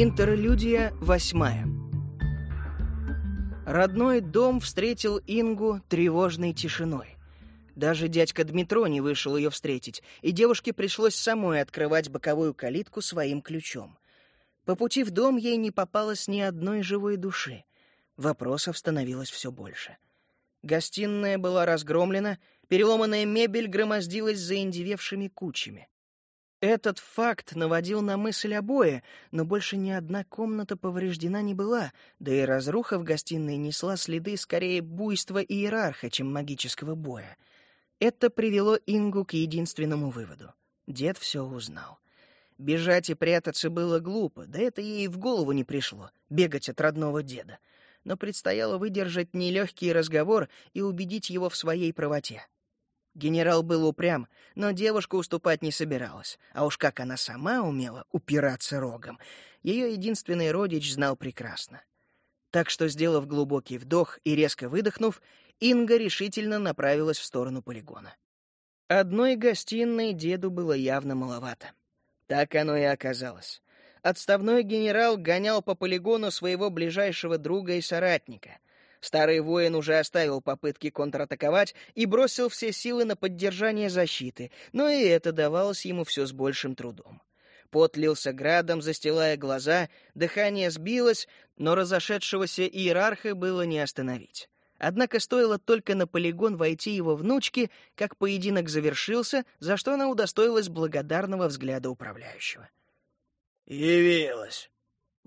Интерлюдия восьмая. Родной дом встретил Ингу тревожной тишиной. Даже дядька Дмитро не вышел ее встретить, и девушке пришлось самой открывать боковую калитку своим ключом. По пути в дом ей не попалось ни одной живой души. Вопросов становилось все больше. Гостиная была разгромлена, переломанная мебель громоздилась за индивевшими кучами. Этот факт наводил на мысль обои, но больше ни одна комната повреждена не была, да и разруха в гостиной несла следы скорее буйства иерарха, чем магического боя. Это привело Ингу к единственному выводу. Дед все узнал. Бежать и прятаться было глупо, да это ей в голову не пришло — бегать от родного деда. Но предстояло выдержать нелегкий разговор и убедить его в своей правоте. Генерал был упрям, но девушка уступать не собиралась. А уж как она сама умела упираться рогом, ее единственный родич знал прекрасно. Так что, сделав глубокий вдох и резко выдохнув, Инга решительно направилась в сторону полигона. Одной гостиной деду было явно маловато. Так оно и оказалось. Отставной генерал гонял по полигону своего ближайшего друга и соратника — Старый воин уже оставил попытки контратаковать и бросил все силы на поддержание защиты, но и это давалось ему все с большим трудом. Пот лился градом, застилая глаза, дыхание сбилось, но разошедшегося иерарха было не остановить. Однако стоило только на полигон войти его внучке, как поединок завершился, за что она удостоилась благодарного взгляда управляющего. «Явилась!»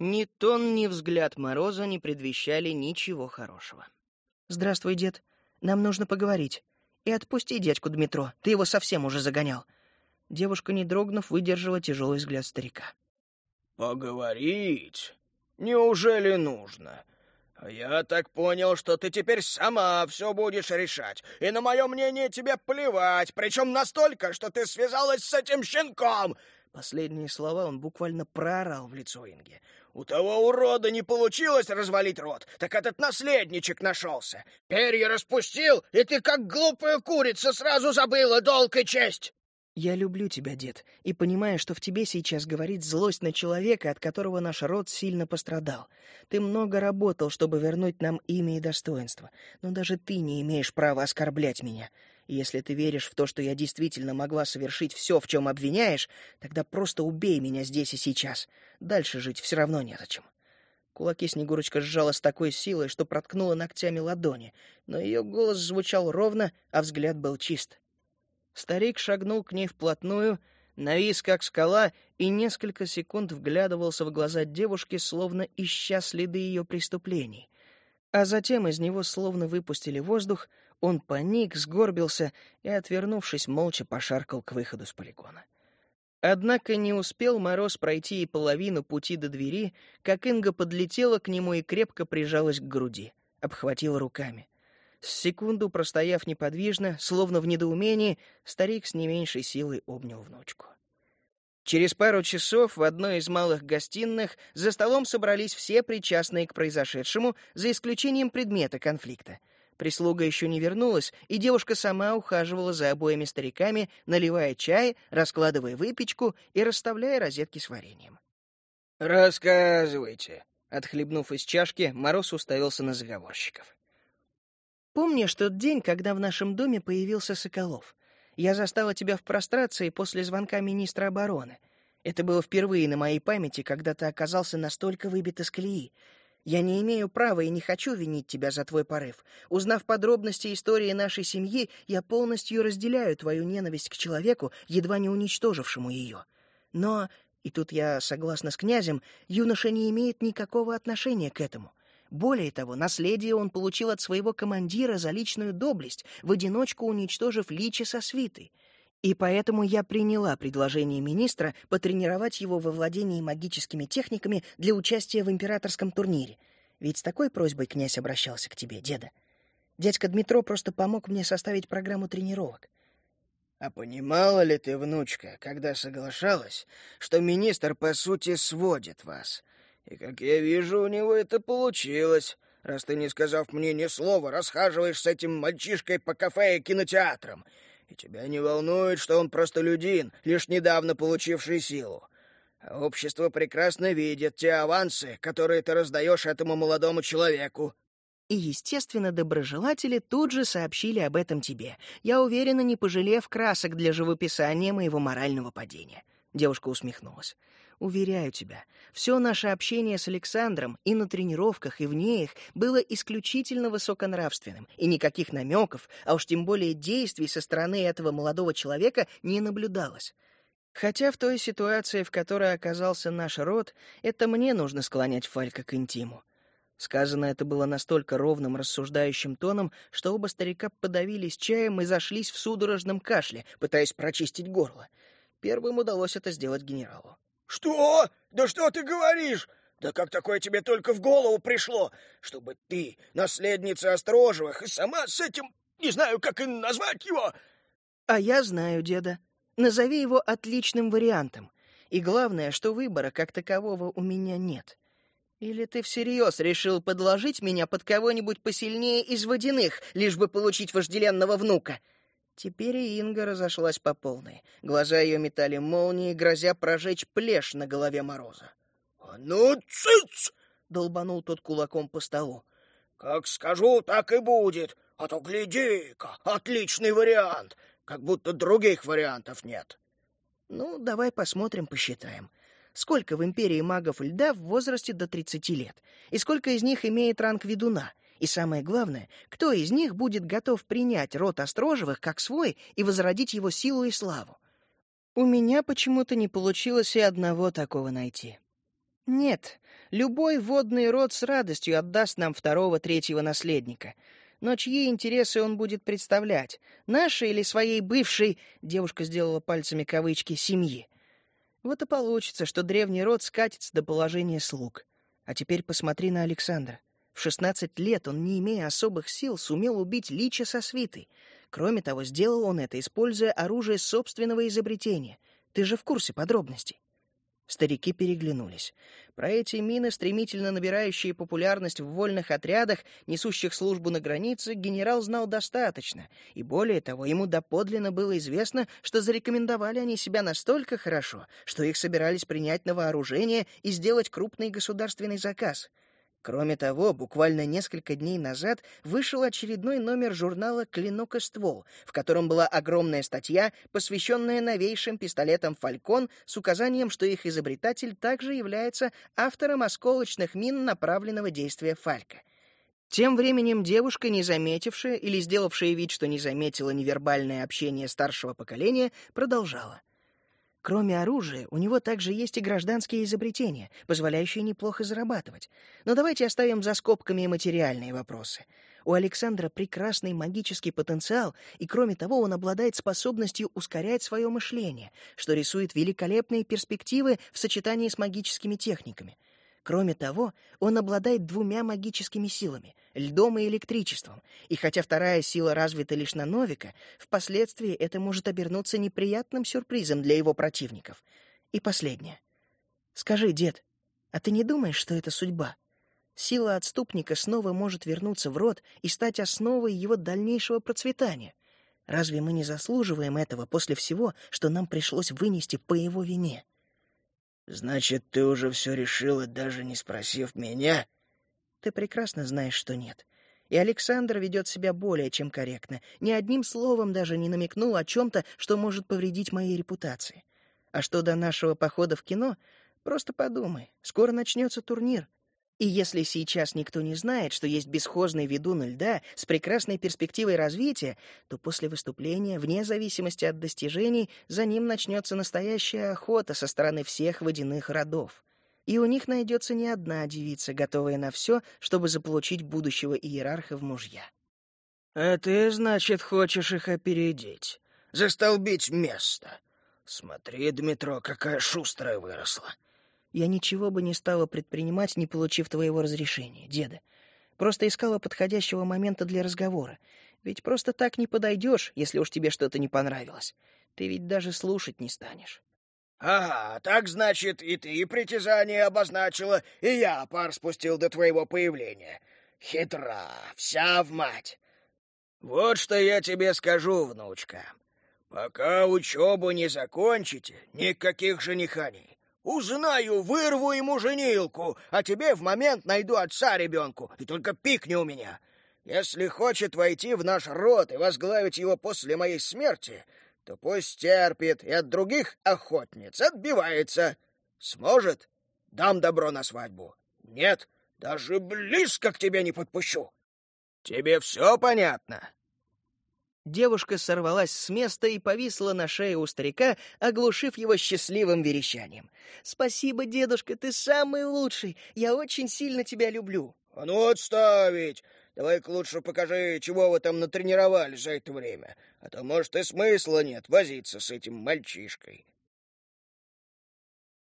Ни тон, ни взгляд Мороза не предвещали ничего хорошего. «Здравствуй, дед. Нам нужно поговорить. И отпусти дядьку Дмитро, ты его совсем уже загонял». Девушка, не дрогнув, выдержала тяжелый взгляд старика. «Поговорить? Неужели нужно? А я так понял, что ты теперь сама все будешь решать, и на мое мнение тебе плевать, причем настолько, что ты связалась с этим щенком!» Последние слова он буквально проорал в лицо Инге. У того урода не получилось развалить рот, так этот наследничек нашелся. Перья распустил, и ты, как глупая курица, сразу забыла долг и честь. Я люблю тебя, дед, и понимаю, что в тебе сейчас говорит злость на человека, от которого наш род сильно пострадал. Ты много работал, чтобы вернуть нам имя и достоинство, но даже ты не имеешь права оскорблять меня. Если ты веришь в то, что я действительно могла совершить все, в чем обвиняешь, тогда просто убей меня здесь и сейчас. Дальше жить все равно незачем. Кулаки Снегурочка сжала с такой силой, что проткнула ногтями ладони, но ее голос звучал ровно, а взгляд был чист. Старик шагнул к ней вплотную, навис как скала и несколько секунд вглядывался в глаза девушки, словно ища следы ее преступлений. А затем из него словно выпустили воздух, он паник, сгорбился и, отвернувшись, молча пошаркал к выходу с полигона. Однако не успел Мороз пройти и половину пути до двери, как Инга подлетела к нему и крепко прижалась к груди, обхватила руками. С секунду простояв неподвижно, словно в недоумении, старик с не меньшей силой обнял внучку. Через пару часов в одной из малых гостиных за столом собрались все причастные к произошедшему, за исключением предмета конфликта — Прислуга еще не вернулась, и девушка сама ухаживала за обоими стариками, наливая чай, раскладывая выпечку и расставляя розетки с вареньем. «Рассказывайте», — отхлебнув из чашки, Мороз уставился на заговорщиков. «Помнишь тот день, когда в нашем доме появился Соколов? Я застала тебя в прострации после звонка министра обороны. Это было впервые на моей памяти, когда ты оказался настолько выбит из колеи. Я не имею права и не хочу винить тебя за твой порыв. Узнав подробности истории нашей семьи, я полностью разделяю твою ненависть к человеку, едва не уничтожившему ее. Но, и тут я согласна с князем, юноша не имеет никакого отношения к этому. Более того, наследие он получил от своего командира за личную доблесть, в одиночку уничтожив Личи со свитой. И поэтому я приняла предложение министра потренировать его во владении магическими техниками для участия в императорском турнире. Ведь с такой просьбой князь обращался к тебе, деда. Дядька Дмитро просто помог мне составить программу тренировок. А понимала ли ты, внучка, когда соглашалась, что министр, по сути, сводит вас? И, как я вижу, у него это получилось, раз ты, не сказав мне ни слова, расхаживаешь с этим мальчишкой по кафе и кинотеатрам — и тебя не волнует, что он простолюдин, лишь недавно получивший силу. А общество прекрасно видит те авансы, которые ты раздаешь этому молодому человеку. И, естественно, доброжелатели тут же сообщили об этом тебе. Я уверена, не пожалев красок для живописания моего морального падения. Девушка усмехнулась. Уверяю тебя, все наше общение с Александром и на тренировках, и вне их было исключительно высоконравственным, и никаких намеков, а уж тем более действий со стороны этого молодого человека не наблюдалось. Хотя в той ситуации, в которой оказался наш род, это мне нужно склонять Фалька к интиму. Сказано это было настолько ровным, рассуждающим тоном, что оба старика подавились чаем и зашлись в судорожном кашле, пытаясь прочистить горло. Первым удалось это сделать генералу. «Что? Да что ты говоришь? Да как такое тебе только в голову пришло? Чтобы ты, наследница Острожевых, и сама с этим, не знаю, как и назвать его...» «А я знаю, деда. Назови его отличным вариантом. И главное, что выбора как такового у меня нет. Или ты всерьез решил подложить меня под кого-нибудь посильнее из водяных, лишь бы получить вожделенного внука?» Теперь и Инга разошлась по полной. Глаза ее метали молнии, грозя прожечь плешь на голове Мороза. «А ну, цыц!» — долбанул тот кулаком по столу. «Как скажу, так и будет. А то гляди-ка, отличный вариант. Как будто других вариантов нет». «Ну, давай посмотрим, посчитаем сколько в империи магов льда в возрасте до 30 лет, и сколько из них имеет ранг ведуна, и самое главное, кто из них будет готов принять род Острожевых как свой и возродить его силу и славу. У меня почему-то не получилось и одного такого найти. Нет, любой водный род с радостью отдаст нам второго-третьего наследника. Но чьи интересы он будет представлять? Наши или своей бывшей, девушка сделала пальцами кавычки, семьи? Вот и получится, что древний род скатится до положения слуг. А теперь посмотри на Александра. В шестнадцать лет он, не имея особых сил, сумел убить Лича со свитой. Кроме того, сделал он это, используя оружие собственного изобретения. Ты же в курсе подробностей. Старики переглянулись. Про эти мины, стремительно набирающие популярность в вольных отрядах, несущих службу на границе, генерал знал достаточно, и более того, ему доподлинно было известно, что зарекомендовали они себя настолько хорошо, что их собирались принять на вооружение и сделать крупный государственный заказ. Кроме того, буквально несколько дней назад вышел очередной номер журнала «Клинок и ствол», в котором была огромная статья, посвященная новейшим пистолетам «Фалькон» с указанием, что их изобретатель также является автором осколочных мин направленного действия «Фалька». Тем временем девушка, не заметившая или сделавшая вид, что не заметила невербальное общение старшего поколения, продолжала. Кроме оружия, у него также есть и гражданские изобретения, позволяющие неплохо зарабатывать. Но давайте оставим за скобками материальные вопросы. У Александра прекрасный магический потенциал, и кроме того, он обладает способностью ускорять свое мышление, что рисует великолепные перспективы в сочетании с магическими техниками — Кроме того, он обладает двумя магическими силами — льдом и электричеством, и хотя вторая сила развита лишь на Новика, впоследствии это может обернуться неприятным сюрпризом для его противников. И последнее. Скажи, дед, а ты не думаешь, что это судьба? Сила отступника снова может вернуться в род и стать основой его дальнейшего процветания. Разве мы не заслуживаем этого после всего, что нам пришлось вынести по его вине?» «Значит, ты уже все решила, даже не спросив меня?» «Ты прекрасно знаешь, что нет. И Александр ведет себя более чем корректно. Ни одним словом даже не намекнул о чем-то, что может повредить моей репутации. А что до нашего похода в кино, просто подумай. Скоро начнется турнир. И если сейчас никто не знает, что есть бесхозный ведун льда с прекрасной перспективой развития, то после выступления, вне зависимости от достижений, за ним начнется настоящая охота со стороны всех водяных родов. И у них найдется не одна девица, готовая на все, чтобы заполучить будущего иерарха в мужья. «А ты, значит, хочешь их опередить? Застолбить место? Смотри, Дмитро, какая шустрая выросла!» Я ничего бы не стала предпринимать, не получив твоего разрешения, деда. Просто искала подходящего момента для разговора. Ведь просто так не подойдешь, если уж тебе что-то не понравилось. Ты ведь даже слушать не станешь. «Ага, так значит, и ты притязание обозначила, и я пар спустил до твоего появления. Хитра, вся в мать. Вот что я тебе скажу, внучка. Пока учебу не закончите, никаких жениханий. Узнаю, вырву ему женилку, а тебе в момент найду отца ребенку, и только пикни у меня. Если хочет войти в наш род и возглавить его после моей смерти, то пусть терпит и от других охотниц отбивается. Сможет? Дам добро на свадьбу. Нет, даже близко к тебе не подпущу. Тебе все понятно?» Девушка сорвалась с места и повисла на шее у старика, оглушив его счастливым верещанием. «Спасибо, дедушка, ты самый лучший. Я очень сильно тебя люблю». «А ну отставить! Давай-ка лучше покажи, чего вы там натренировали за это время. А то, может, и смысла нет возиться с этим мальчишкой».